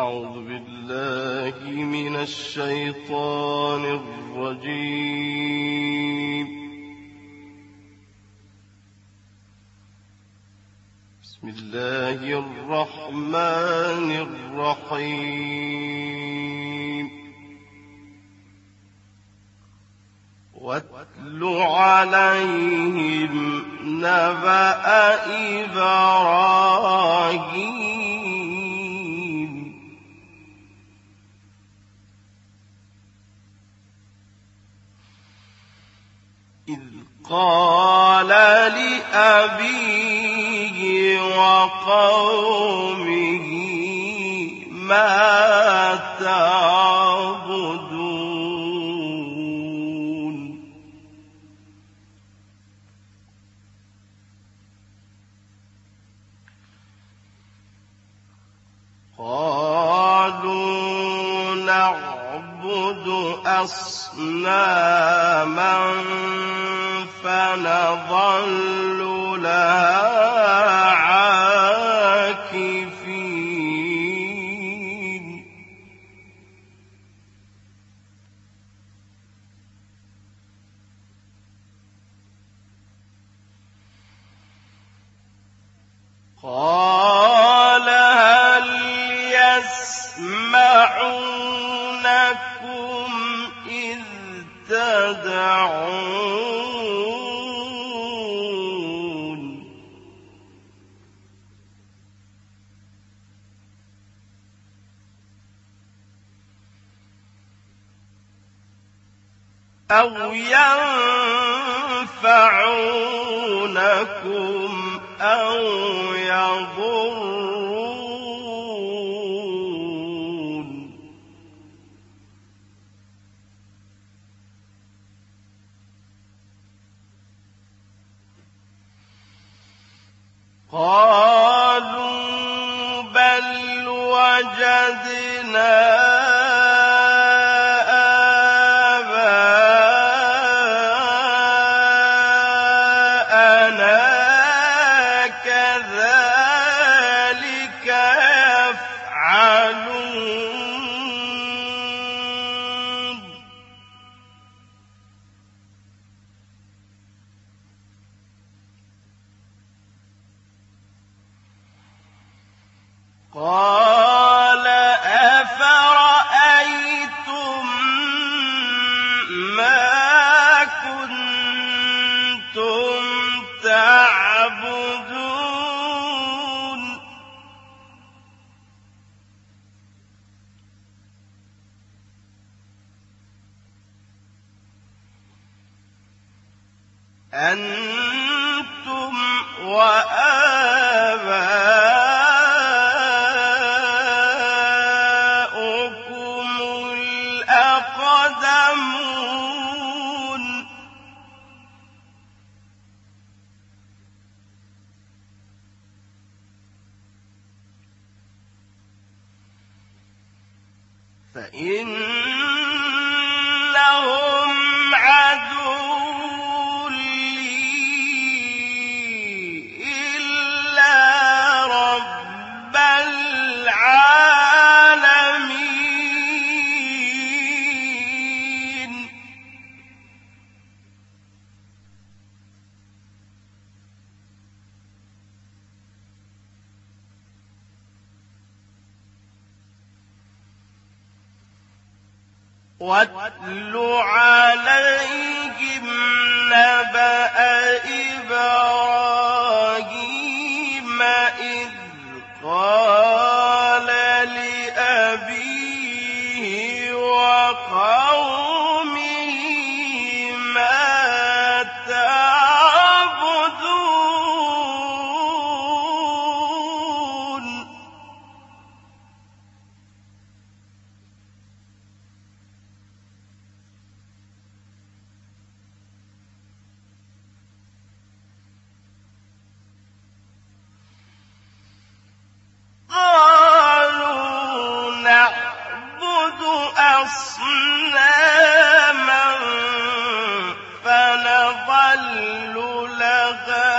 أعوذ بالله من الشيطان الرجيم. بسم الله الرحمن الرحيم. واتل عليهم نبأ إبراهيم. قال لأبيه وقومه ما تعبدون. قالوا نعبد أصناما فنظل ينفعونكم أو أنتم وآباؤكم واتل عليهم نبأ إبراهيم لها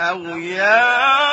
أو ينفعونكم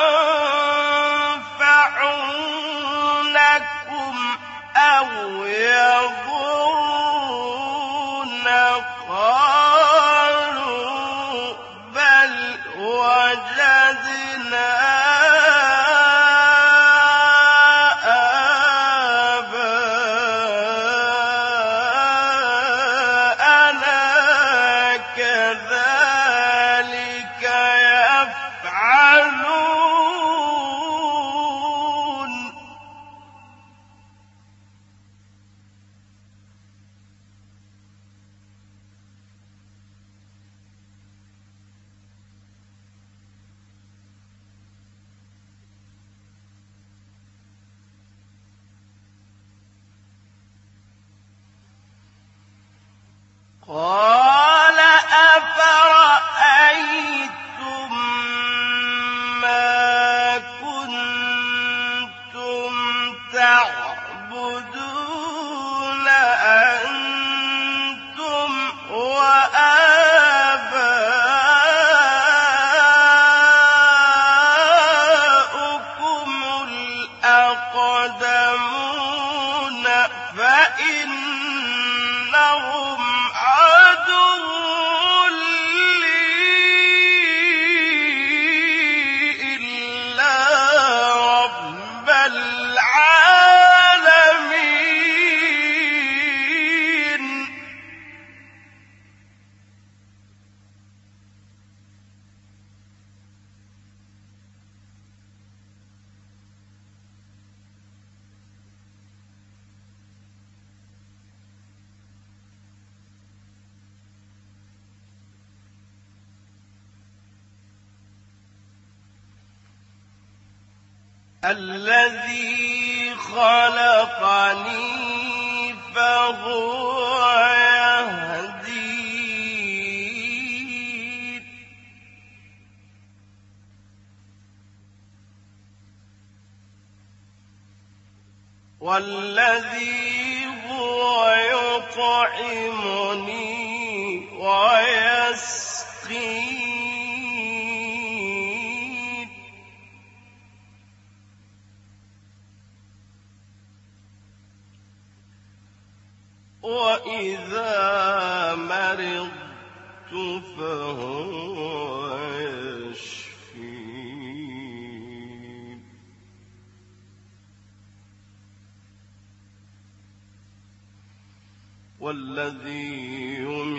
الذي والذي هو يطعمني ويسقين. وإذا مرضت فهو يشفين والذي يميتني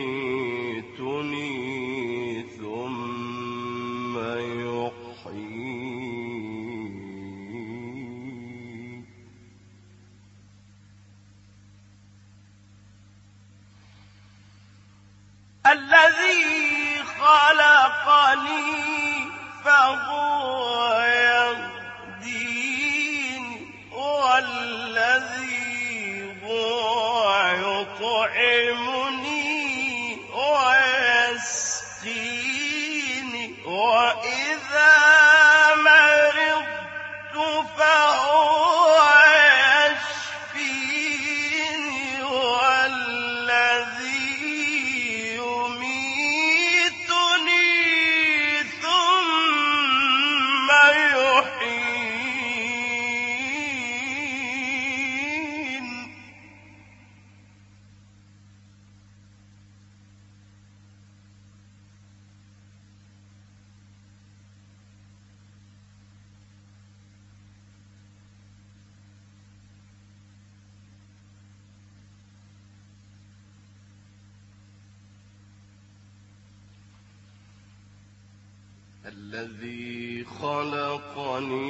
الذي خلقني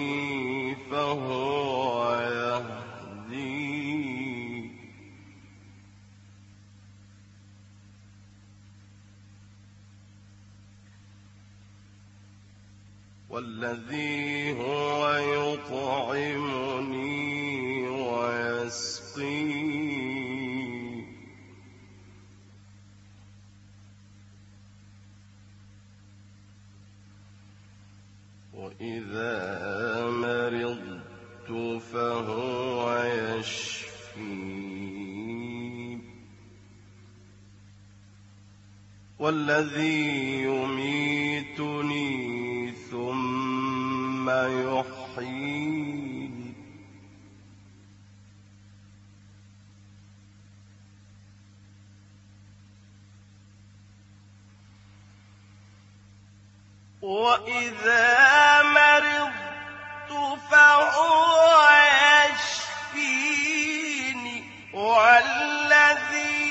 فهو يهدي. والذي هو يطعمني والذي يميتني ثم يحييني وإذا مرضت فهو يشفيني والذي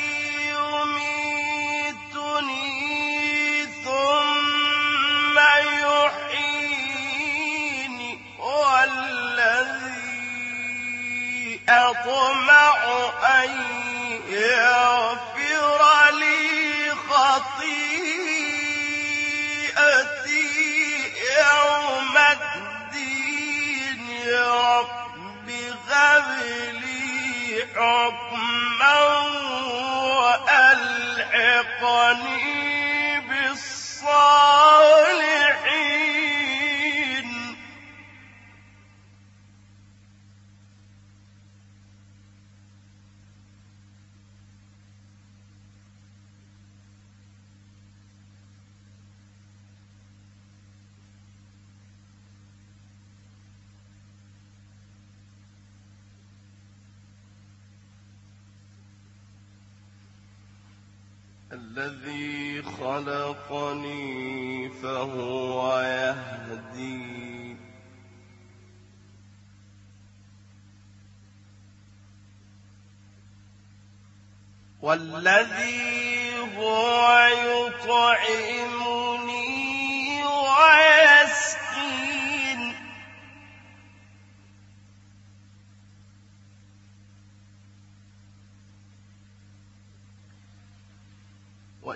يميتني ثم يحييني والذي أطمع أن يغفر لي خطيئتي يوم الدين رب هب لي حكما وألحقني الذي خلقني فهو يهدي. والذي هو يطعمني ويسقين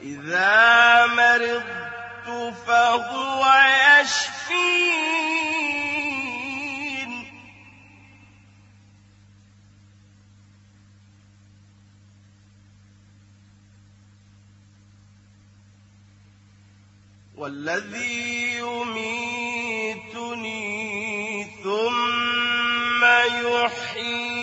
وإذا مرضت فهو يشفين والذي يميتني ثم يحيين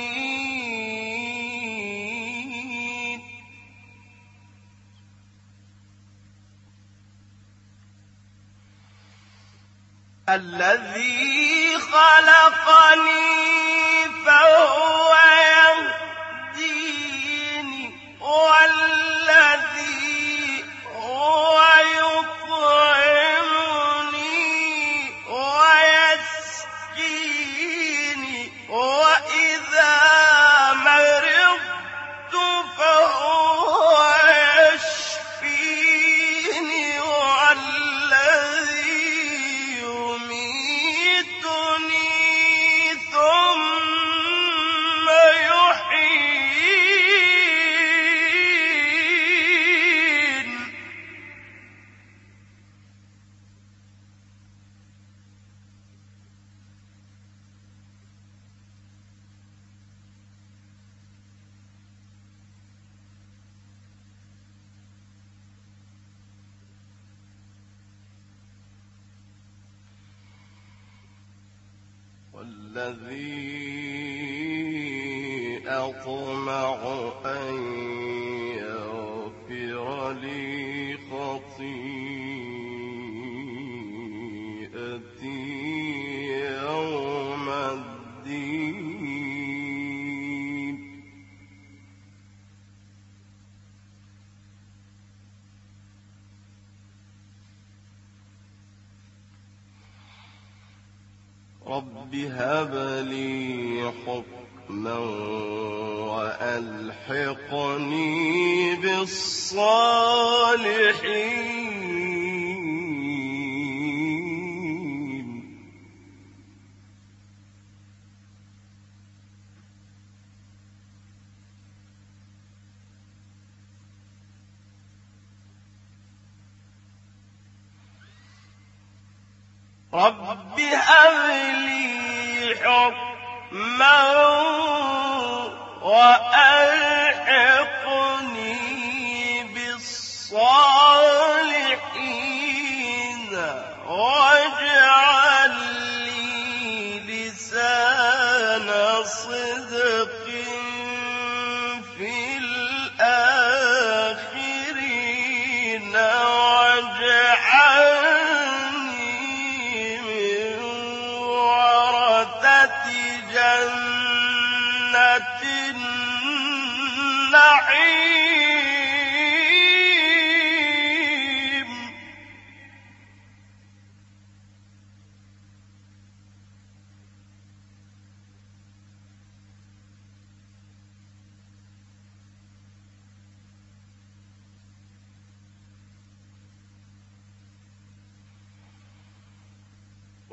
الذي خلقني. والذي أطمع أن وألحقني بالصالحين.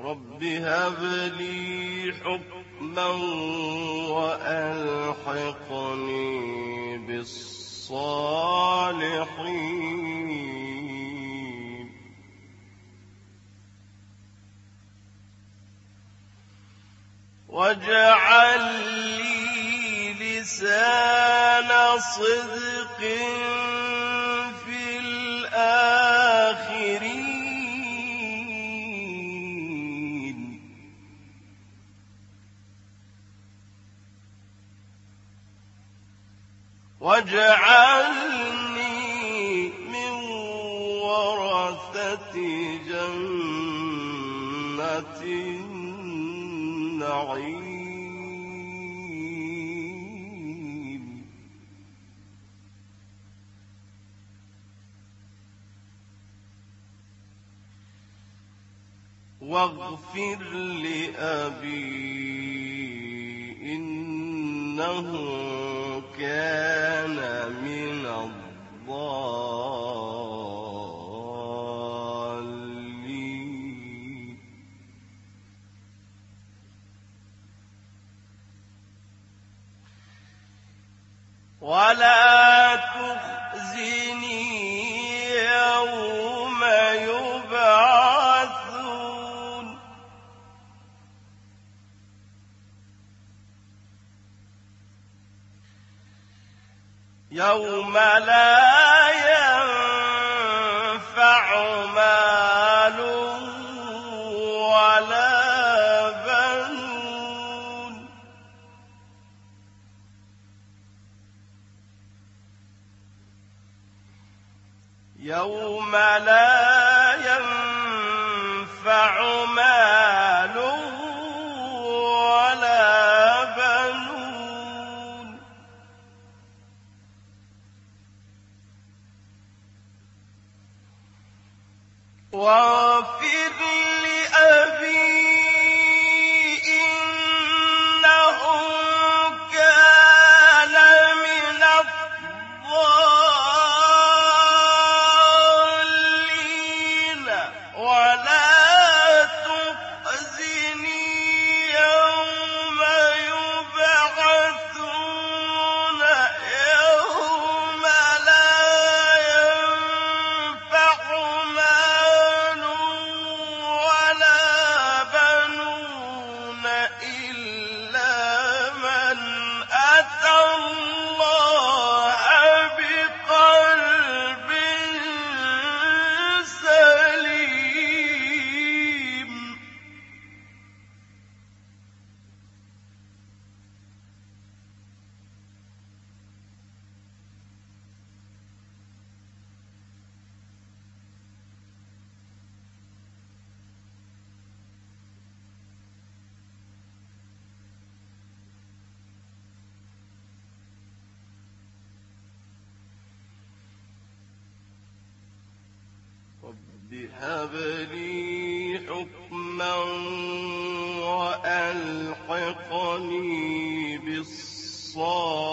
رب هب لي حكما وألحقني بالصالحين واجعل لي لسان صدق في الآخرين. واجعلني من ورثة جنة النعيم. واغفر لأبي إنه كان من الضالين. ولا يوم لا هب لي حكما وألحقني بالصالحين.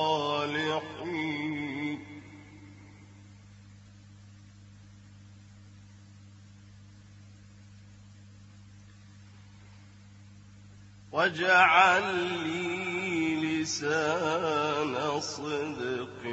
واجعل لي لسان صدق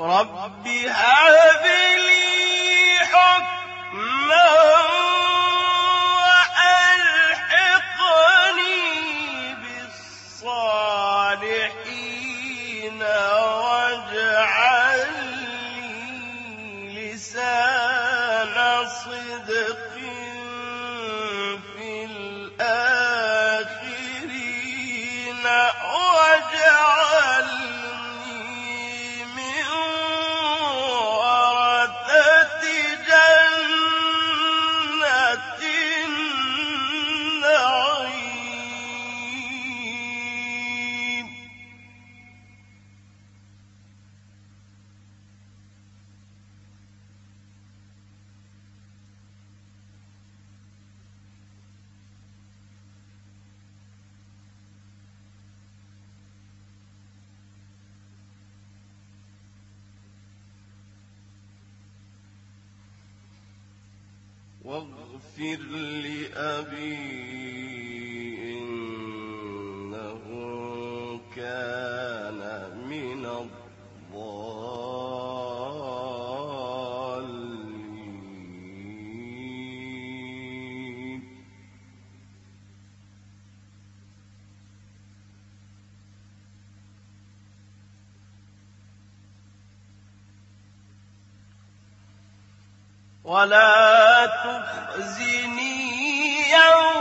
رب هب لي حكمه فاغفر لأبي ولا تخزني يوم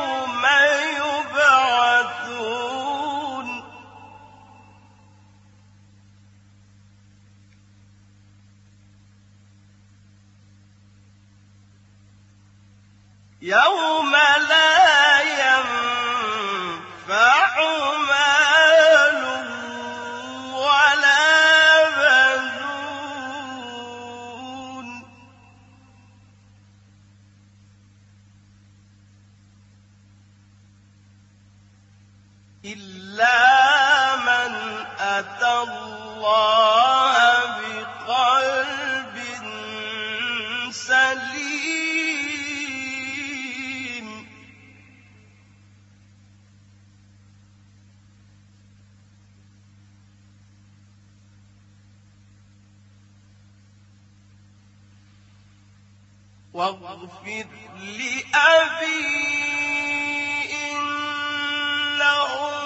واغفر لأبي إنه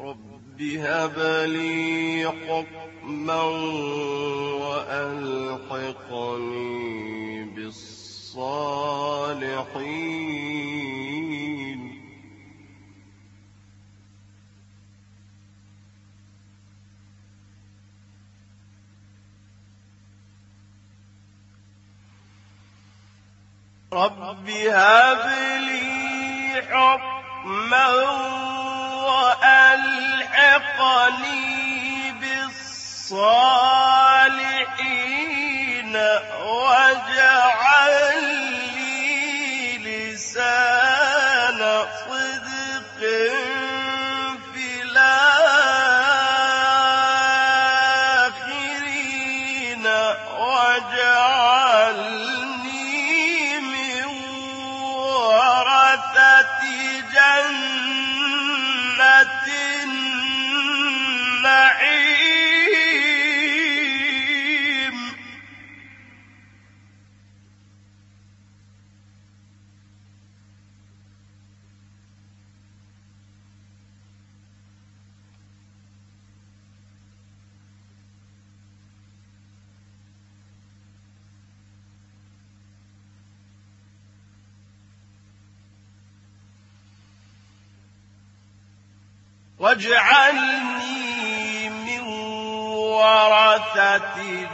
رب هب لي حكما وألحقني بالصالحين. رب هب لي حكما وألحقني بالصالحين واجعل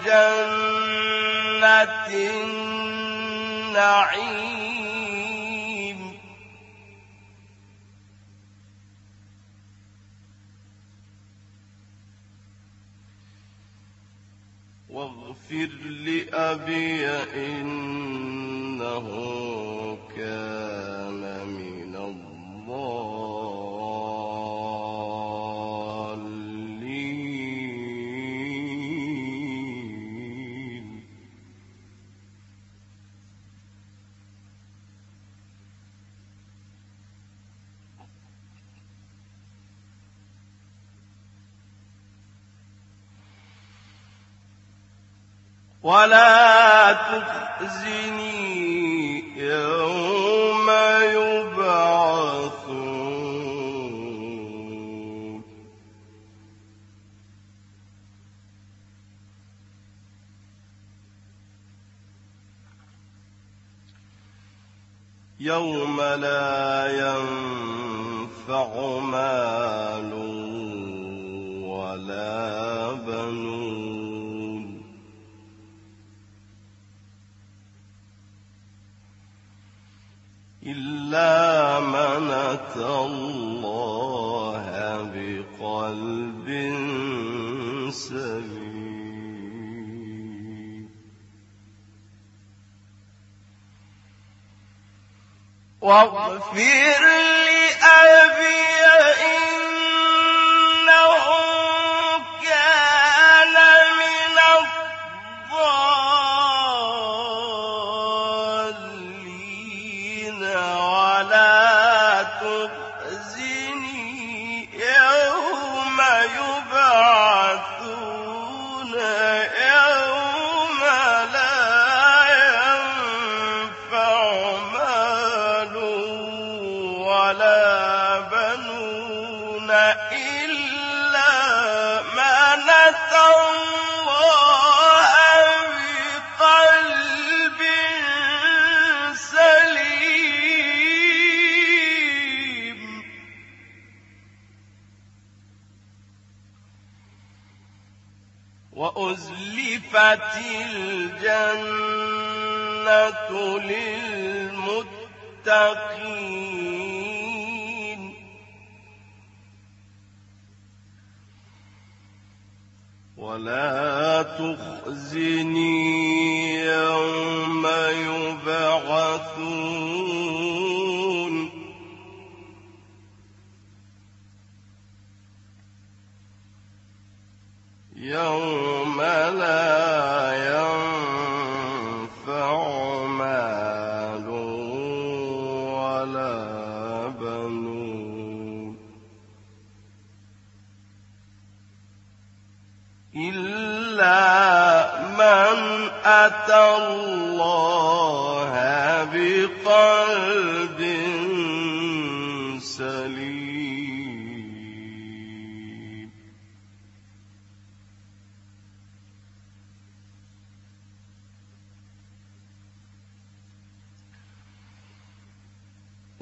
جنة النعيم. واغفر لأبي إنه كان من الضالين ولا تخزني يوم يبعثون. يوم لا ينفع مال إلا الله بقلب سليم. واغفر لأبي الجنة للمتقين. ولا تخزني يوم يبعثون. يوم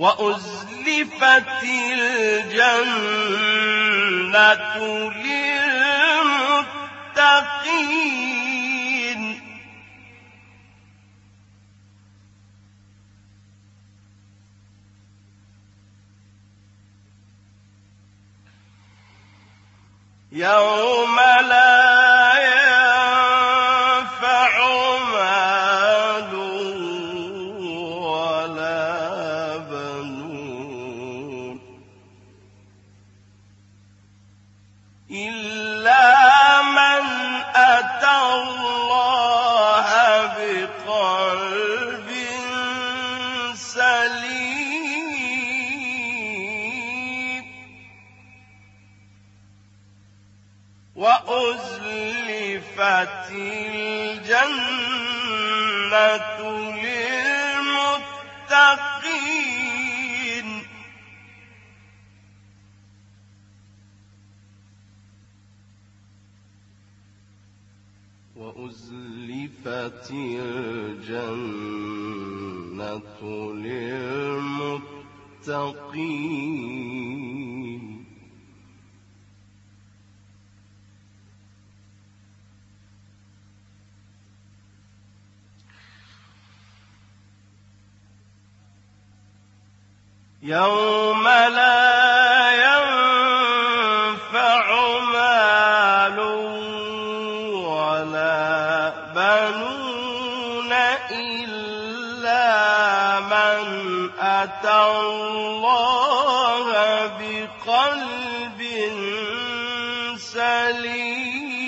وأزلفت الجنة للمتقين. يوم لا أزلفت الجنة للمتقين. يوم لا أتى الله بقلب سليم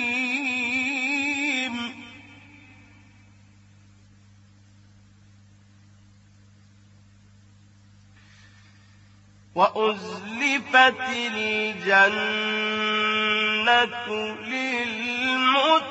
وأزلفت الجنة للمتقين